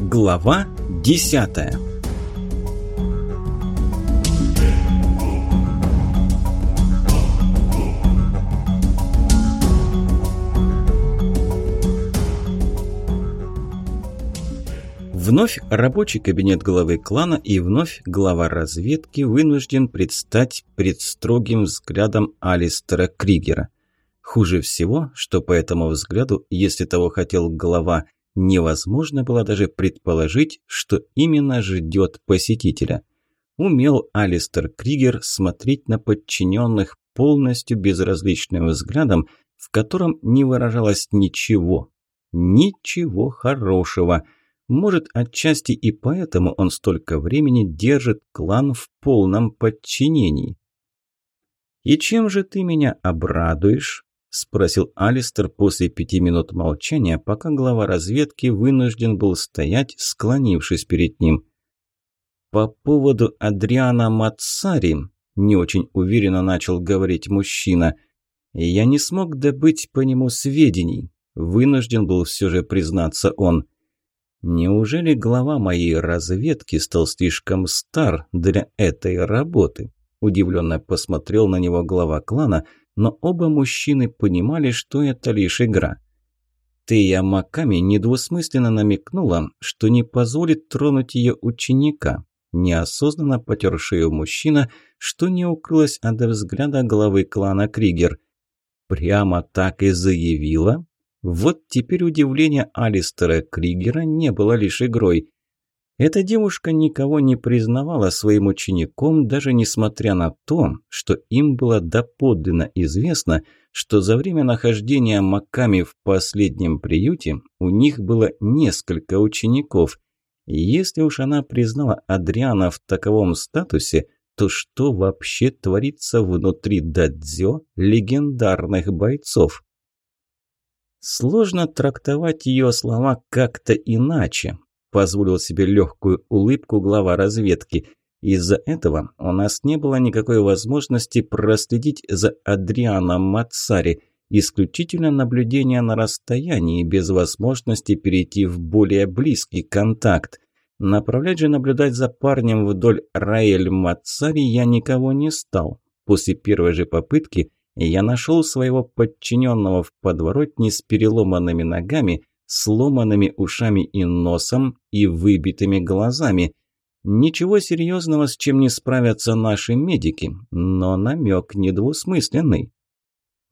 Глава десятая Вновь рабочий кабинет главы клана и вновь глава разведки вынужден предстать пред строгим взглядом Алистера Кригера. Хуже всего, что по этому взгляду, если того хотел глава, невозможно было даже предположить, что именно ждет посетителя. Умел Алистер Кригер смотреть на подчиненных полностью безразличным взглядом, в котором не выражалось ничего. Ничего хорошего – может, отчасти и поэтому он столько времени держит клан в полном подчинении. «И чем же ты меня обрадуешь?» – спросил Алистер после пяти минут молчания, пока глава разведки вынужден был стоять, склонившись перед ним. «По поводу Адриана Мацари», – не очень уверенно начал говорить мужчина, – «я не смог добыть по нему сведений», – вынужден был все же признаться он – Неужели глава моей разведки стал слишком стар для этой работы? Удивленно посмотрел на него глава клана, но оба мужчины понимали, что это лишь игра. Тея Маками недвусмысленно намекнула, что не позволит тронуть ее ученика. Неосознанно потер шею мужчина, что не укрылось от взгляда главы клана Кригер. Прямо так и заявила? Вот теперь удивление Алистера Кригера не было лишь игрой. Эта девушка никого не признавала своим учеником, даже несмотря на то, что им было доподлинно известно, что за время нахождения Маками в последнем приюте у них было несколько учеников. Если уж она признала Адриана в таковом статусе, то что вообще творится внутри дадзё легендарных бойцов? Сложно трактовать ее слова как-то иначе. Позволил себе легкую улыбку глава разведки. Из-за этого у нас не было никакой возможности проследить за Адрианом Мацари, исключительно наблюдение на расстоянии, без возможности перейти в более близкий контакт. Направлять же наблюдать за парнем вдоль Раэль Мацари я никого не стал. После первой же попытки – я нашел своего подчиненного в подворотне с переломанными ногами, сломанными ушами и носом и выбитыми глазами. Ничего серьезного, с чем не справятся наши медики, но намек недвусмысленный.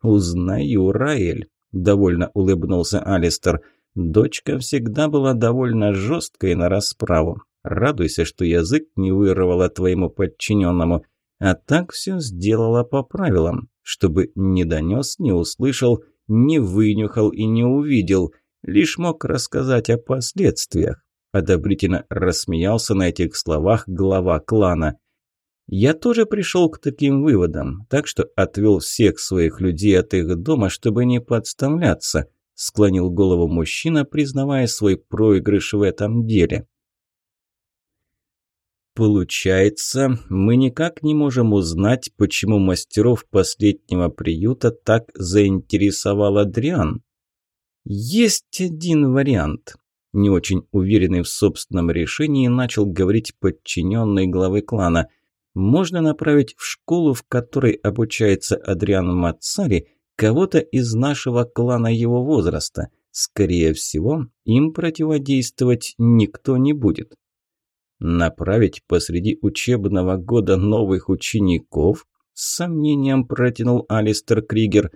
«Узнаю, Раэль», – довольно улыбнулся Алистер. «Дочка всегда была довольно жесткой на расправу. Радуйся, что язык не вырвала твоему подчиненному, а так все сделала по правилам чтобы не донес, не услышал, не вынюхал и не увидел, лишь мог рассказать о последствиях. Одобрительно рассмеялся на этих словах глава клана. Я тоже пришел к таким выводам, так что отвел всех своих людей от их дома, чтобы не подставляться, склонил голову мужчина, признавая свой проигрыш в этом деле. Получается, мы никак не можем узнать, почему мастеров последнего приюта так заинтересовал Адриан. Есть один вариант. Не очень уверенный в собственном решении начал говорить подчиненный главы клана. Можно направить в школу, в которой обучается Адриан Мацари, кого-то из нашего клана его возраста. Скорее всего, им противодействовать никто не будет. Направить посреди учебного года новых учеников? С сомнением протянул Алистер Кригер.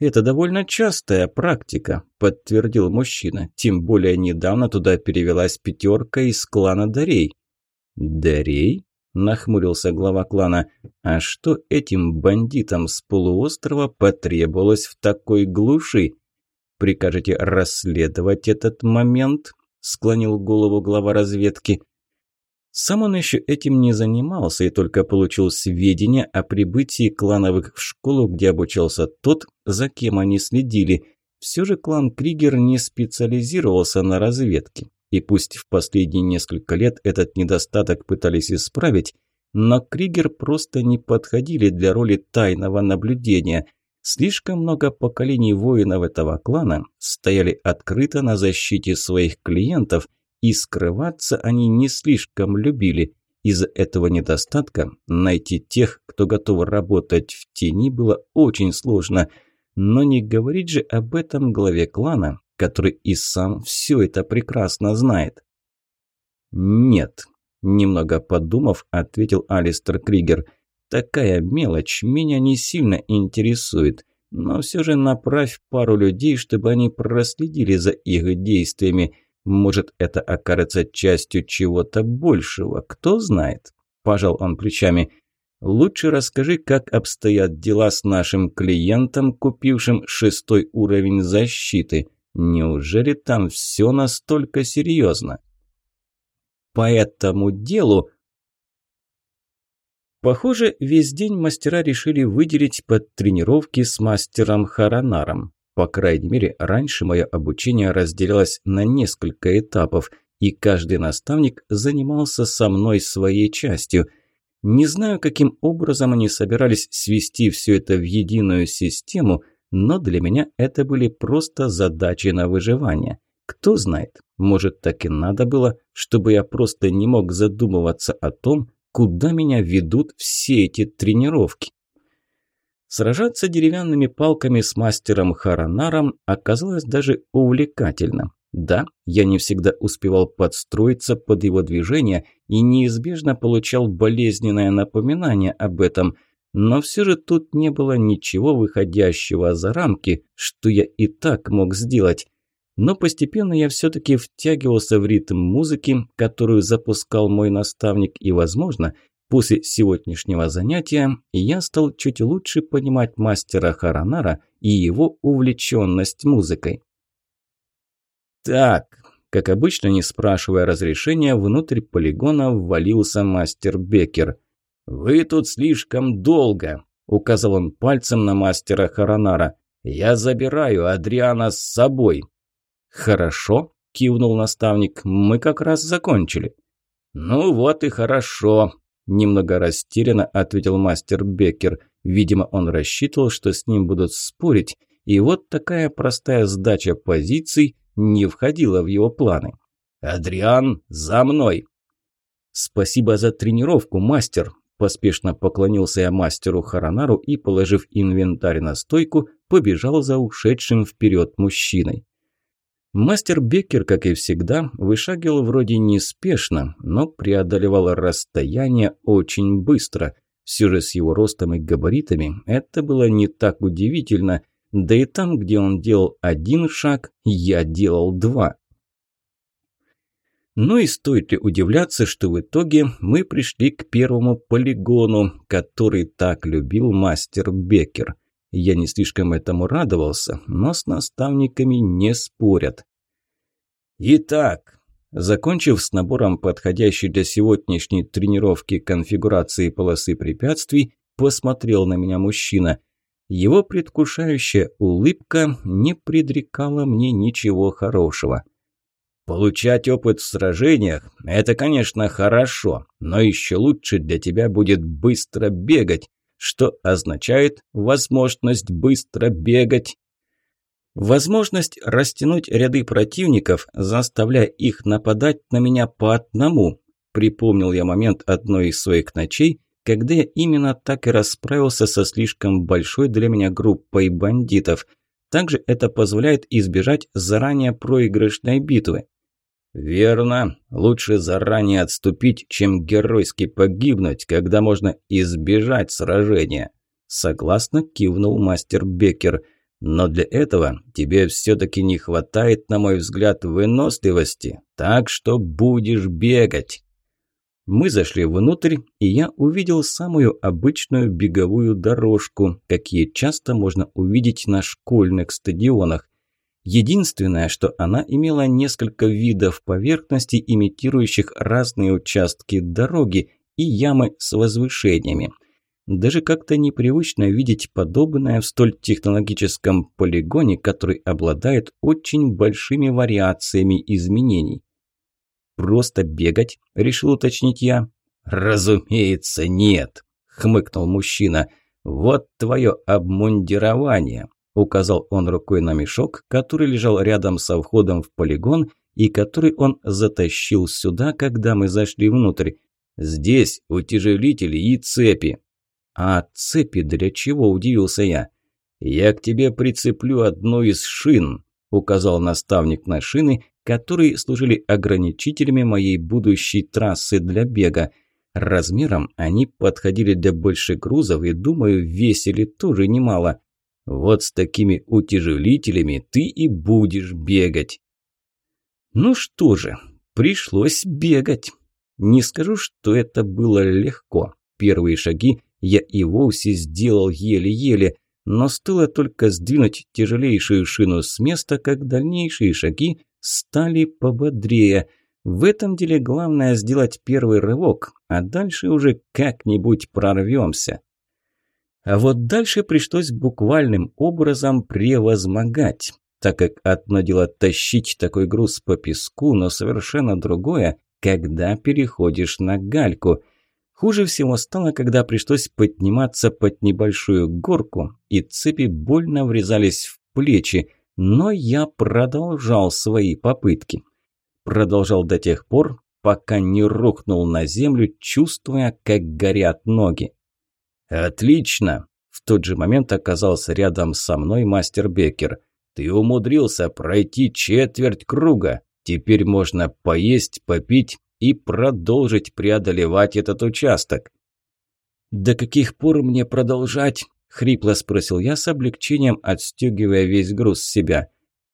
Это довольно частая практика, подтвердил мужчина. Тем более недавно туда перевелась пятерка из клана Дарей. Дарей? Нахмурился глава клана. А что этим бандитам с полуострова потребовалось в такой глуши? Прикажете расследовать этот момент? Склонил голову глава разведки. Сам он еще этим не занимался и только получил сведения о прибытии клановых в школу, где обучался тот, за кем они следили. Все же клан Кригер не специализировался на разведке. И пусть в последние несколько лет этот недостаток пытались исправить, но Кригер просто не подходили для роли тайного наблюдения. Слишком много поколений воинов этого клана стояли открыто на защите своих клиентов – и скрываться они не слишком любили. Из-за этого недостатка найти тех, кто готов работать в тени, было очень сложно. Но не говорить же об этом главе клана, который и сам все это прекрасно знает. «Нет», – немного подумав, ответил Алистер Кригер. «Такая мелочь меня не сильно интересует, но все же направь пару людей, чтобы они проследили за их действиями. Может, это окажется частью чего-то большего, кто знает?» Пожал он плечами. «Лучше расскажи, как обстоят дела с нашим клиентом, купившим шестой уровень защиты. Неужели там все настолько серьезно?» по этому делу. Похоже, весь день мастера решили выделить под тренировки с мастером Харанаром. По крайней мере, раньше мое обучение разделялось на несколько этапов, и каждый наставник занимался со мной своей частью. Не знаю, каким образом они собирались свести все это в единую систему, но для меня это были просто задачи на выживание. Кто знает, может, так и надо было, чтобы я просто не мог задумываться о том, куда меня ведут все эти тренировки. Сражаться деревянными палками с мастером Харанаром оказалось даже увлекательно. Да, я не всегда успевал подстроиться под его движения и неизбежно получал болезненное напоминание об этом, но все же тут не было ничего выходящего за рамки, что я и так мог сделать. Но постепенно я все-таки втягивался в ритм музыки, которую запускал мой наставник, и, возможно, после сегодняшнего занятия я стал чуть лучше понимать мастера Харанара и его увлеченность музыкой. Так, как обычно, не спрашивая разрешения, внутрь полигона ввалился мастер Бекер. «Вы тут слишком долго», – указал он пальцем на мастера Харанара. «Я забираю Адриана с собой». «Хорошо», – кивнул наставник, – «мы как раз закончили». «Ну вот и хорошо», – немного растерянно ответил мастер Беккер. Видимо, он рассчитывал, что с ним будут спорить, и вот такая простая сдача позиций не входила в его планы. «Адриан, за мной!» «Спасибо за тренировку, мастер!» Поспешно поклонился я мастеру Харанару и, положив инвентарь на стойку, побежал за ушедшим вперед мужчиной. Мастер Беккер, как и всегда, вышагивал вроде неспешно, но преодолевал расстояние очень быстро. Все же с его ростом и габаритами это было не так удивительно, да и там, где он делал один шаг, я делал два. Ну и стоит ли удивляться, что в итоге мы пришли к первому полигону, который так любил мастер Беккер – я не слишком этому радовался, но с наставниками не спорят. Итак, закончив с набором подходящей для сегодняшней тренировки конфигурации полосы препятствий, посмотрел на меня мужчина. Его предвкушающая улыбка не предрекала мне ничего хорошего. Получать опыт в сражениях – это, конечно, хорошо, но еще лучше для тебя будет быстро бегать, что означает возможность быстро бегать. Возможность растянуть ряды противников, заставляя их нападать на меня по одному. Припомнил я момент одной из своих ночей, когда я именно так и расправился со слишком большой для меня группой бандитов. Также это позволяет избежать заранее проигрышной битвы. «Верно. Лучше заранее отступить, чем геройски погибнуть, когда можно избежать сражения», – согласно кивнул мастер Беккер. «Но для этого тебе все-таки не хватает, на мой взгляд, выносливости, так что будешь бегать». Мы зашли внутрь, и я увидел самую обычную беговую дорожку, какие часто можно увидеть на школьных стадионах. Единственное, что она имела несколько видов поверхностей, имитирующих разные участки дороги и ямы с возвышениями. Даже как-то непривычно видеть подобное в столь технологическом полигоне, который обладает очень большими вариациями изменений. «Просто бегать?» – решил уточнить я. «Разумеется, нет», – хмыкнул мужчина. «Вот твое обмундирование указал он рукой на мешок, который лежал рядом со входом в полигон и который он затащил сюда, когда мы зашли внутрь. Здесь утяжелители и цепи. А цепи для чего, удивился я. Я к тебе прицеплю одну из шин, указал наставник на шины, которые служили ограничителями моей будущей трассы для бега. Размером они подходили для больших грузов и, думаю, весили тоже немало. Вот с такими утяжелителями ты и будешь бегать. Ну что же, пришлось бегать. Не скажу, что это было легко. Первые шаги я и вовсе сделал еле-еле, но стоило только сдвинуть тяжелейшую шину с места, как дальнейшие шаги стали пободрее. В этом деле главное сделать первый рывок, а дальше уже как-нибудь прорвемся. А вот дальше пришлось буквальным образом превозмогать, так как одно дело тащить такой груз по песку, но совершенно другое, когда переходишь на гальку. Хуже всего стало, когда пришлось подниматься под небольшую горку, и цепи больно врезались в плечи, но я продолжал свои попытки. Продолжал до тех пор, пока не рухнул на землю, чувствуя, как горят ноги. «Отлично!» В тот же момент оказался рядом со мной мастер Беккер. «Ты умудрился пройти четверть круга. Теперь можно поесть, попить и продолжить преодолевать этот участок». «До каких пор мне продолжать?» – хрипло спросил я с облегчением, отстегивая весь груз с себя.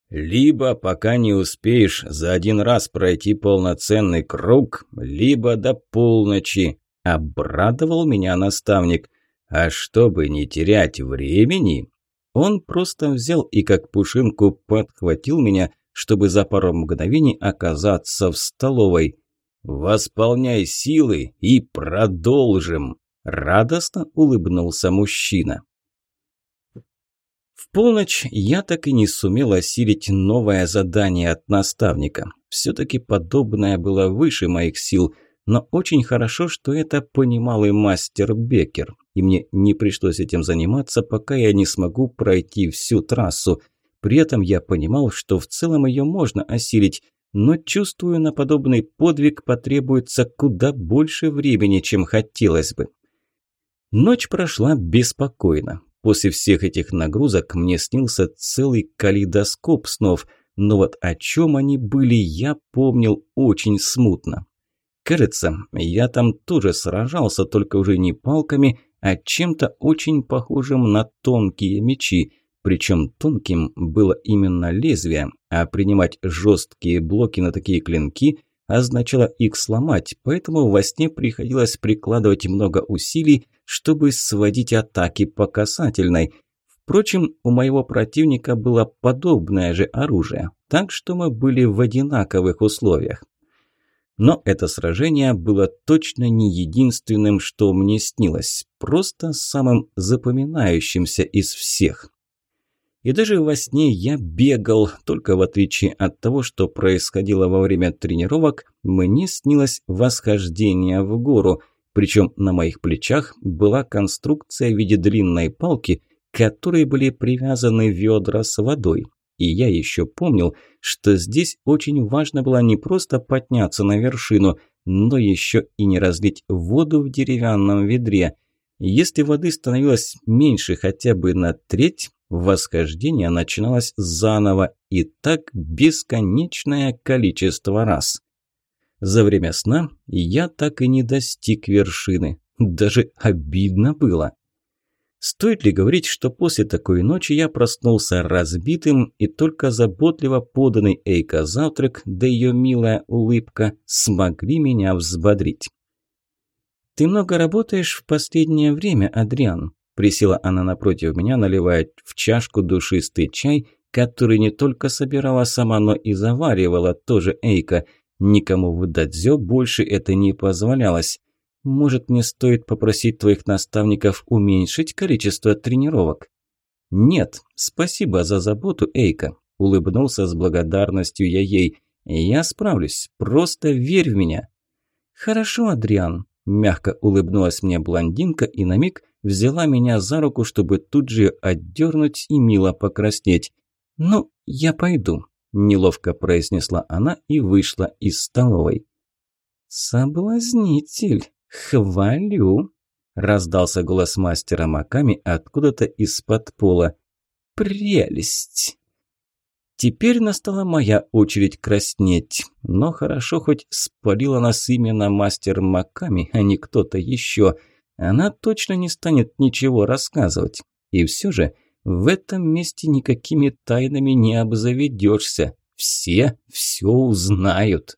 «Либо пока не успеешь за один раз пройти полноценный круг, либо до полночи», – обрадовал меня наставник. А чтобы не терять времени, он просто взял и как пушинку подхватил меня, чтобы за пару мгновений оказаться в столовой. «Восполняй силы и продолжим!» – радостно улыбнулся мужчина. В полночь я так и не сумел осилить новое задание от наставника. Все-таки подобное было выше моих сил – но очень хорошо, что это понимал и мастер Беккер, и мне не пришлось этим заниматься, пока я не смогу пройти всю трассу. При этом я понимал, что в целом ее можно осилить, но чувствую, на подобный подвиг потребуется куда больше времени, чем хотелось бы. Ночь прошла беспокойно. После всех этих нагрузок мне снился целый калейдоскоп снов, но вот о чем они были, я помнил очень смутно. Кажется, я там тоже сражался, только уже не палками, а чем-то очень похожим на тонкие мечи. Причем тонким было именно лезвие, а принимать жесткие блоки на такие клинки означало их сломать, поэтому во сне приходилось прикладывать много усилий, чтобы сводить атаки по касательной. Впрочем, у моего противника было подобное же оружие, так что мы были в одинаковых условиях. Но это сражение было точно не единственным, что мне снилось, просто самым запоминающимся из всех. И даже во сне я бегал, только в отличие от того, что происходило во время тренировок, мне снилось восхождение в гору, причем на моих плечах была конструкция в виде длинной палки, к которой были привязаны ведра с водой. И я еще помнил, что здесь очень важно было не просто подняться на вершину, но еще и не разлить воду в деревянном ведре. Если воды становилось меньше хотя бы на треть, восхождение начиналось заново и так бесконечное количество раз. За время сна я так и не достиг вершины. Даже обидно было. Стоит ли говорить, что после такой ночи я проснулся разбитым, и только заботливо поданный Эйка завтрак, да ее милая улыбка, смогли меня взбодрить. «Ты много работаешь в последнее время, Адриан», – присела она напротив меня, наливая в чашку душистый чай, который не только собирала сама, но и заваривала тоже Эйка. Никому в Дадзё больше это не позволялось. Может, мне стоит попросить твоих наставников уменьшить количество тренировок? Нет, спасибо за заботу, Эйка. Улыбнулся с благодарностью я ей. Я справлюсь, просто верь в меня. Хорошо, Адриан. Мягко улыбнулась мне блондинка и на миг взяла меня за руку, чтобы тут же отдернуть и мило покраснеть. «Ну, я пойду. неловко произнесла она и вышла из столовой. «Соблазнитель, хвалю!» – раздался голос мастера Маками откуда-то из-под пола. «Прелесть!» Теперь настала моя очередь краснеть, но хорошо хоть спалила нас именно мастер Маками, а не кто-то еще. Она точно не станет ничего рассказывать. И все же в этом месте никакими тайнами не обзаведешься. Все все узнают.